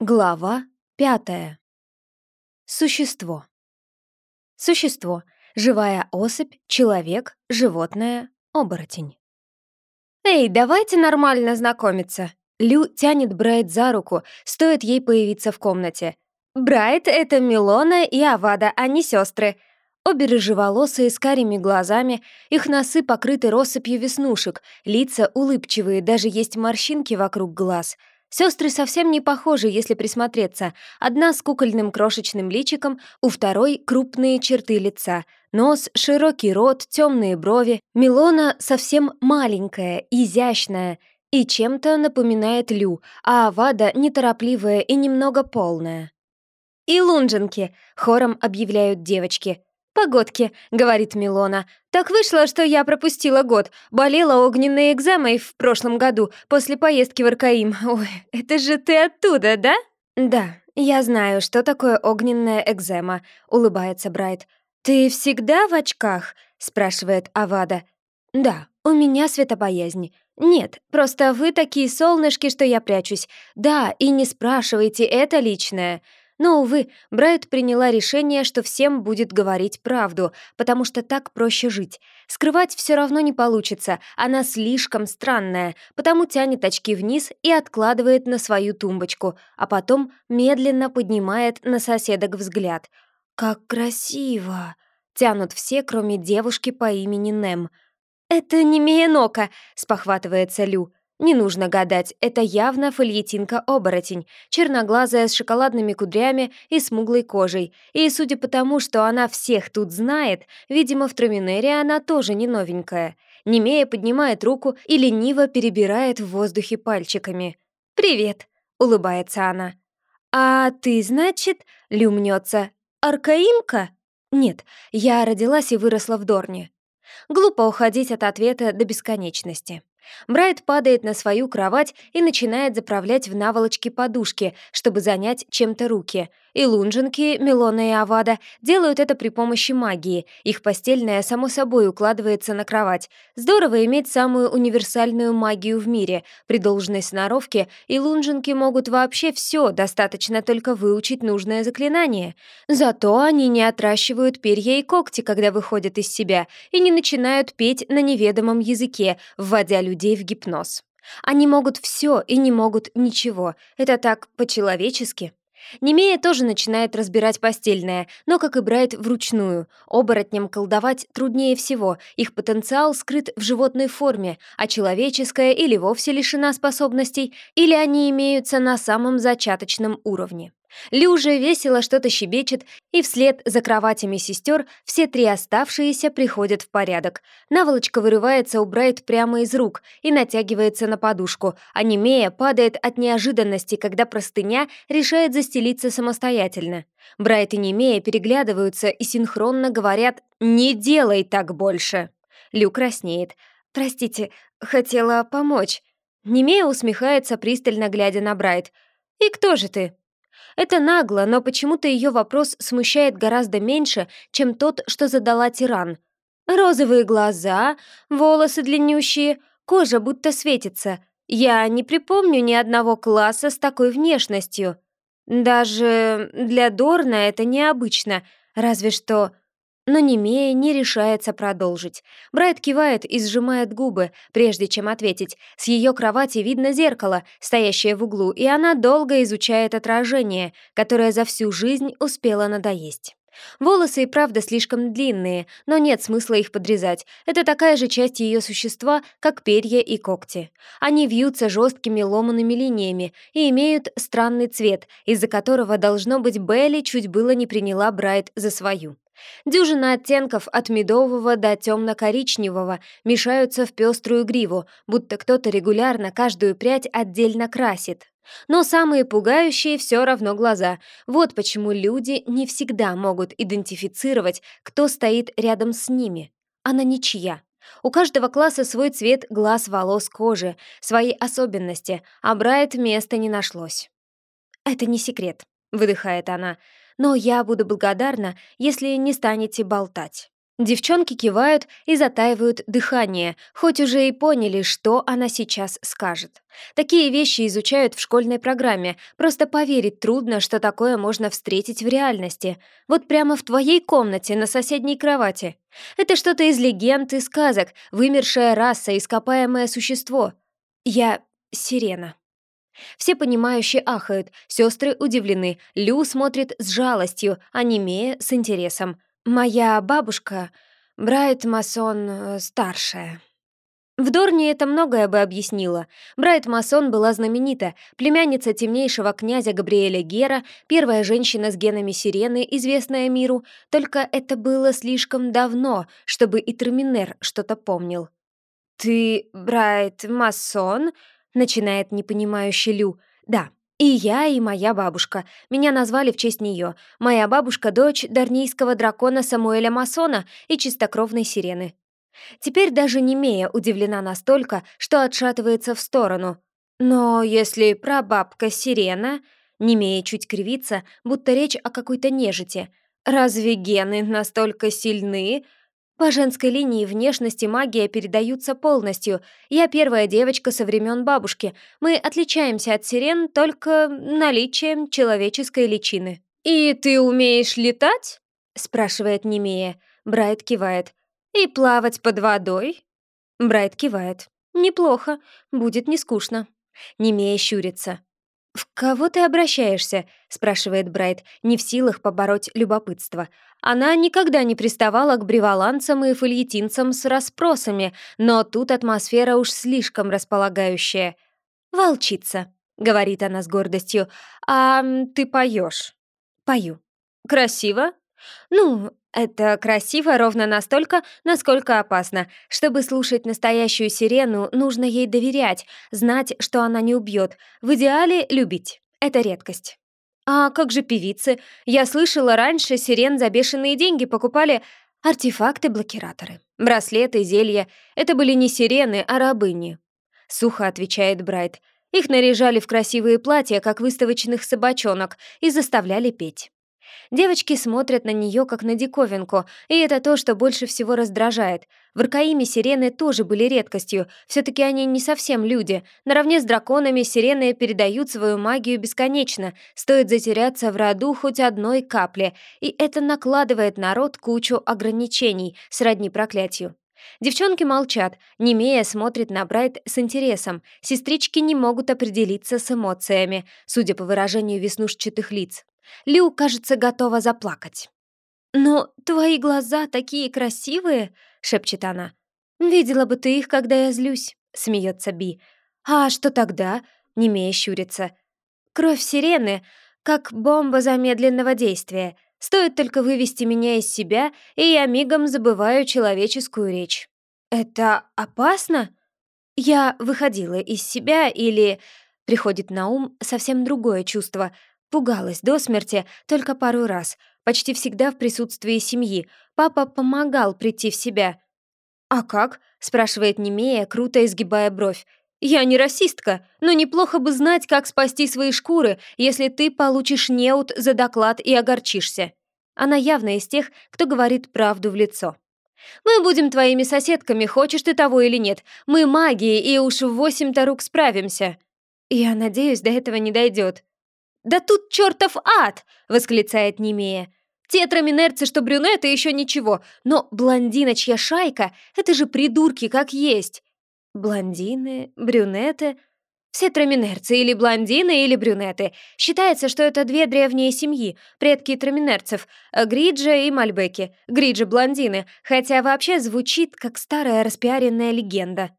Глава пятая. Существо. Существо. Живая особь, человек, животное, оборотень. «Эй, давайте нормально знакомиться!» Лю тянет Брайт за руку, стоит ей появиться в комнате. «Брайт — это Милона и Авада, а не сестры. Обе рыжеволосые с карими глазами, их носы покрыты россыпью веснушек, лица улыбчивые, даже есть морщинки вокруг глаз — Сестры совсем не похожи, если присмотреться. Одна с кукольным крошечным личиком, у второй крупные черты лица. Нос, широкий рот, темные брови. Милона совсем маленькая, изящная и чем-то напоминает Лю, а Авада неторопливая и немного полная. «И лунжинки!» — хором объявляют девочки. «Погодки», — говорит Милона. «Так вышло, что я пропустила год. Болела огненной экземой в прошлом году, после поездки в Аркаим. Ой, это же ты оттуда, да?» «Да, я знаю, что такое огненная экзема», — улыбается Брайт. «Ты всегда в очках?» — спрашивает Авада. «Да, у меня светопоязнь. Нет, просто вы такие солнышки, что я прячусь. Да, и не спрашивайте, это личное. Но, увы, Брайт приняла решение, что всем будет говорить правду, потому что так проще жить. Скрывать все равно не получится, она слишком странная, потому тянет очки вниз и откладывает на свою тумбочку, а потом медленно поднимает на соседок взгляд. «Как красиво!» — тянут все, кроме девушки по имени Нем. «Это не Миенока!» — спохватывается Лю. Не нужно гадать, это явно фольетинка-оборотень, черноглазая с шоколадными кудрями и смуглой кожей. И судя по тому, что она всех тут знает, видимо, в Троминере она тоже не новенькая. Немея поднимает руку и лениво перебирает в воздухе пальчиками. «Привет», — улыбается она. «А ты, значит, люмнется, аркаимка?» «Нет, я родилась и выросла в Дорне». Глупо уходить от ответа до бесконечности. Брайт падает на свою кровать и начинает заправлять в наволочки подушки, чтобы занять чем-то руки. И лунжинки, Милона и Авада делают это при помощи магии. Их постельная, само собой, укладывается на кровать. Здорово иметь самую универсальную магию в мире. При должной сноровке и лунжинки могут вообще все, достаточно только выучить нужное заклинание. Зато они не отращивают перья и когти, когда выходят из себя, и не начинают петь на неведомом языке, вводя людей в гипноз. Они могут все и не могут ничего. Это так по-человечески. Немея тоже начинает разбирать постельное, но, как и Брайт, вручную. Оборотням колдовать труднее всего, их потенциал скрыт в животной форме, а человеческая или вовсе лишена способностей, или они имеются на самом зачаточном уровне. Лю уже весело что-то щебечет, и вслед за кроватями сестер все три оставшиеся приходят в порядок. Наволочка вырывается у Брайт прямо из рук и натягивается на подушку, а Немея падает от неожиданности, когда простыня решает застелиться самостоятельно. Брайт и Немея переглядываются и синхронно говорят «Не делай так больше!». Лю краснеет. «Простите, хотела помочь». Немея усмехается, пристально глядя на Брайт. «И кто же ты?» Это нагло, но почему-то ее вопрос смущает гораздо меньше, чем тот, что задала тиран. Розовые глаза, волосы длиннющие, кожа будто светится. Я не припомню ни одного класса с такой внешностью. Даже для Дорна это необычно, разве что но Немея не решается продолжить. Брайт кивает и сжимает губы, прежде чем ответить. С ее кровати видно зеркало, стоящее в углу, и она долго изучает отражение, которое за всю жизнь успела надоесть. Волосы и правда слишком длинные, но нет смысла их подрезать. Это такая же часть ее существа, как перья и когти. Они вьются жесткими ломаными линиями и имеют странный цвет, из-за которого, должно быть, Белли чуть было не приняла Брайт за свою. Дюжина оттенков от медового до темно-коричневого мешаются в пеструю гриву, будто кто-то регулярно каждую прядь отдельно красит. Но самые пугающие все равно глаза. Вот почему люди не всегда могут идентифицировать, кто стоит рядом с ними. Она ничья. У каждого класса свой цвет глаз, волос, кожи, свои особенности, а Брайт места не нашлось. «Это не секрет», — выдыхает она, но я буду благодарна, если не станете болтать». Девчонки кивают и затаивают дыхание, хоть уже и поняли, что она сейчас скажет. Такие вещи изучают в школьной программе, просто поверить трудно, что такое можно встретить в реальности. Вот прямо в твоей комнате, на соседней кровати. Это что-то из легенд и сказок, вымершая раса, ископаемое существо. Я сирена. Все понимающие ахают, сестры удивлены, Лю смотрит с жалостью, а Немея с интересом. Моя бабушка — Брайт Масон э, старшая. В Дорне это многое бы объяснило. Брайт Масон была знаменита, племянница темнейшего князя Габриэля Гера, первая женщина с генами сирены, известная миру, только это было слишком давно, чтобы и Терминер что-то помнил. «Ты Брайт Масон?» — начинает непонимающий Лю. «Да, и я, и моя бабушка. Меня назвали в честь нее. Моя бабушка — дочь дарнийского дракона Самуэля Масона и чистокровной сирены. Теперь даже Немея удивлена настолько, что отшатывается в сторону. Но если прабабка Сирена... Немея чуть кривится, будто речь о какой-то нежити. Разве гены настолько сильны, по женской линии внешности магия передаются полностью. Я первая девочка со времен бабушки. Мы отличаемся от сирен только наличием человеческой личины. «И ты умеешь летать?» — спрашивает Немея. Брайт кивает. «И плавать под водой?» Брайт кивает. «Неплохо. Будет не скучно». Немея щурится. «В кого ты обращаешься?» — спрашивает Брайт, не в силах побороть любопытство. Она никогда не приставала к бреволанцам и фольетинцам с расспросами, но тут атмосфера уж слишком располагающая. «Волчица», — говорит она с гордостью, — «а ты поешь?» «Пою». «Красиво?» «Ну, это красиво ровно настолько, насколько опасно. Чтобы слушать настоящую сирену, нужно ей доверять, знать, что она не убьет. В идеале любить. Это редкость. А как же певицы? Я слышала, раньше сирен за бешеные деньги покупали артефакты-блокираторы. Браслеты, зелья. Это были не сирены, а рабыни. Сухо отвечает Брайт. Их наряжали в красивые платья, как выставочных собачонок, и заставляли петь. Девочки смотрят на нее как на диковинку, и это то, что больше всего раздражает. В Аркаиме сирены тоже были редкостью, все таки они не совсем люди. Наравне с драконами сирены передают свою магию бесконечно, стоит затеряться в роду хоть одной капли, и это накладывает на род кучу ограничений, сродни проклятию. Девчонки молчат, Немея смотрит на Брайт с интересом. Сестрички не могут определиться с эмоциями, судя по выражению веснушчатых лиц. Лю, кажется, готова заплакать. «Но твои глаза такие красивые!» — шепчет она. «Видела бы ты их, когда я злюсь», — смеется Би. «А что тогда?» — немея щурится. «Кровь сирены, как бомба замедленного действия. Стоит только вывести меня из себя, и я мигом забываю человеческую речь». «Это опасно?» Я выходила из себя или... Приходит на ум совсем другое чувство, Пугалась до смерти только пару раз, почти всегда в присутствии семьи. Папа помогал прийти в себя. «А как?» — спрашивает Немея, круто изгибая бровь. «Я не расистка, но неплохо бы знать, как спасти свои шкуры, если ты получишь неуд за доклад и огорчишься». Она явно из тех, кто говорит правду в лицо. «Мы будем твоими соседками, хочешь ты того или нет. Мы маги, и уж в восемь-то рук справимся». «Я надеюсь, до этого не дойдет. «Да тут чертов ад!» — восклицает Немея. «Те траминерцы, что брюнеты, еще ничего, но блондиночья шайка — это же придурки как есть!» Блондины, брюнеты... Все траминерцы или блондины, или брюнеты. Считается, что это две древние семьи, предки траминерцев, Гриджа и Мальбеки. Гриджа — блондины, хотя вообще звучит как старая распиаренная легенда.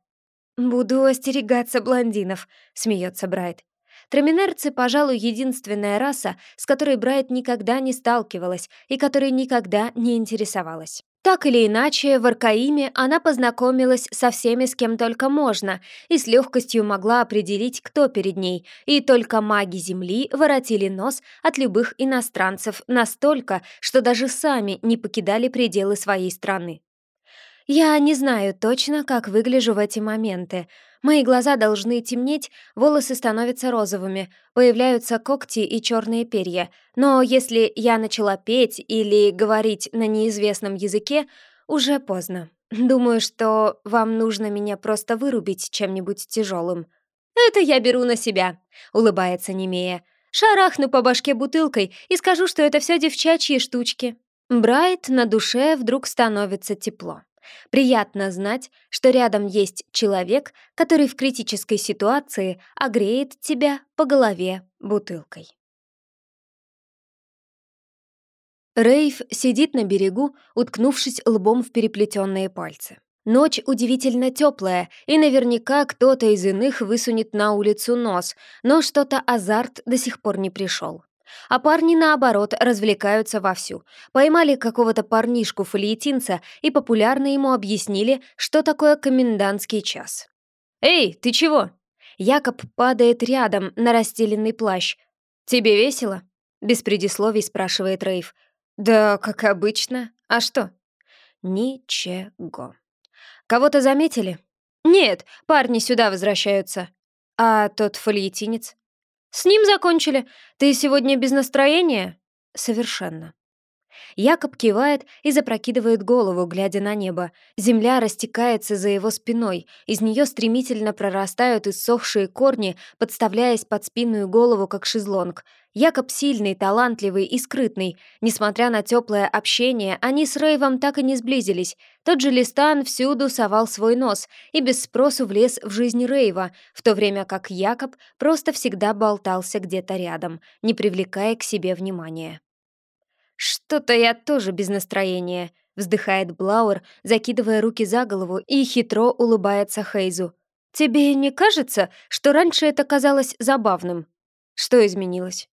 «Буду остерегаться блондинов», — смеется Брайт. Траминерцы, пожалуй, единственная раса, с которой Брайт никогда не сталкивалась и которой никогда не интересовалась. Так или иначе, в Аркаиме она познакомилась со всеми, с кем только можно, и с легкостью могла определить, кто перед ней, и только маги Земли воротили нос от любых иностранцев настолько, что даже сами не покидали пределы своей страны. Я не знаю точно, как выгляжу в эти моменты, Мои глаза должны темнеть, волосы становятся розовыми, появляются когти и черные перья. Но если я начала петь или говорить на неизвестном языке, Уже поздно. Думаю, что вам нужно меня просто вырубить чем-нибудь тяжелым. Это я беру на себя, улыбается Немея. Шарахну по башке бутылкой и скажу, что это все девчачьи штучки. Брайт на душе вдруг становится тепло. Приятно знать, что рядом есть человек, который в критической ситуации огреет тебя по голове бутылкой. Рейв сидит на берегу, уткнувшись лбом в переплетенные пальцы. Ночь удивительно теплая, и наверняка кто-то из иных высунет на улицу нос, но что-то азарт до сих пор не пришел. А парни, наоборот, развлекаются вовсю. Поймали какого-то парнишку-фалиетинца и популярно ему объяснили, что такое комендантский час. «Эй, ты чего?» Якоб падает рядом на расстеленный плащ. «Тебе весело?» Без предисловий спрашивает Рейв. «Да, как обычно. А что?» «Ничего». «Кого-то заметили?» «Нет, парни сюда возвращаются». «А тот фольетинец?» «С ним закончили. Ты сегодня без настроения?» «Совершенно». Якоб кивает и запрокидывает голову, глядя на небо. Земля растекается за его спиной, из нее стремительно прорастают иссохшие корни, подставляясь под спину и голову, как шезлонг. Якоб сильный, талантливый и скрытный. Несмотря на теплое общение, они с Рейвом так и не сблизились. Тот же Листан всюду совал свой нос и без спросу влез в жизнь Рейва, в то время как Якоб просто всегда болтался где-то рядом, не привлекая к себе внимания. «Что-то я тоже без настроения», — вздыхает Блауэр, закидывая руки за голову и хитро улыбается Хейзу. «Тебе не кажется, что раньше это казалось забавным?» «Что изменилось?»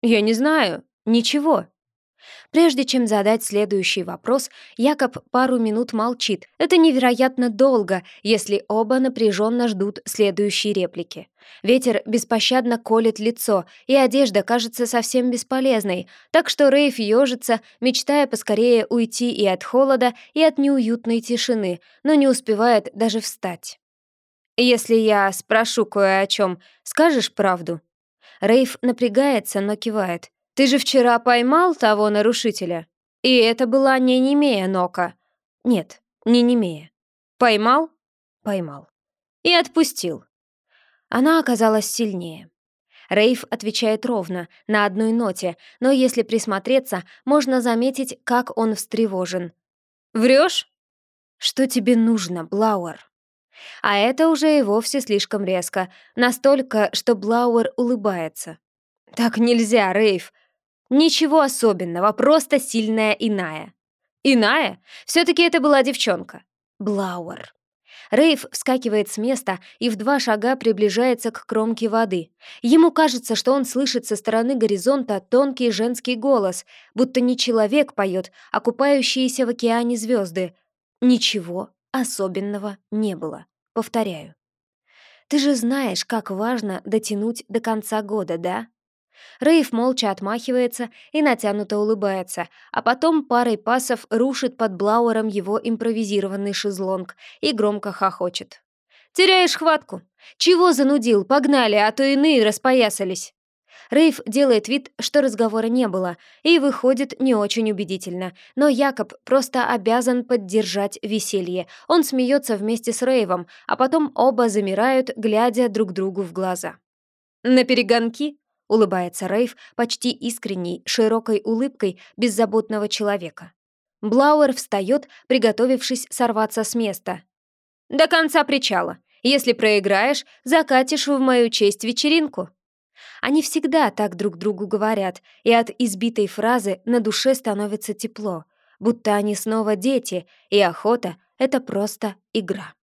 «Я не знаю. Ничего». Прежде чем задать следующий вопрос, Якоб пару минут молчит. Это невероятно долго, если оба напряженно ждут следующей реплики. Ветер беспощадно колет лицо, и одежда кажется совсем бесполезной, так что Рейф ежится, мечтая поскорее уйти и от холода, и от неуютной тишины, но не успевает даже встать. «Если я спрошу кое о чем, скажешь правду?» Рейф напрягается, но кивает. «Ты же вчера поймал того нарушителя? И это была не Немея Нока». «Нет, не Немея». «Поймал?» «Поймал». «И отпустил». Она оказалась сильнее. Рейв отвечает ровно, на одной ноте, но если присмотреться, можно заметить, как он встревожен. «Врёшь?» «Что тебе нужно, Блауэр?» А это уже и вовсе слишком резко, настолько, что Блауэр улыбается. «Так нельзя, Рейв. Ничего особенного, просто сильная иная». «Иная? все таки это была девчонка». Блауэр. Рейв вскакивает с места и в два шага приближается к кромке воды. Ему кажется, что он слышит со стороны горизонта тонкий женский голос, будто не человек поет, а купающиеся в океане звезды. Ничего особенного не было. Повторяю. Ты же знаешь, как важно дотянуть до конца года, да? Рейв молча отмахивается и натянуто улыбается, а потом парой пасов рушит под Блауэром его импровизированный шезлонг и громко хохочет. «Теряешь хватку! Чего занудил? Погнали, а то иные распоясались!» Рейв делает вид, что разговора не было, и выходит не очень убедительно, но Якоб просто обязан поддержать веселье. Он смеется вместе с Рейвом, а потом оба замирают, глядя друг другу в глаза. «На перегонки?» — улыбается Рейв почти искренней, широкой улыбкой беззаботного человека. Блауэр встает, приготовившись сорваться с места. «До конца причала. Если проиграешь, закатишь в мою честь вечеринку». Они всегда так друг другу говорят, и от избитой фразы на душе становится тепло, будто они снова дети, и охота — это просто игра.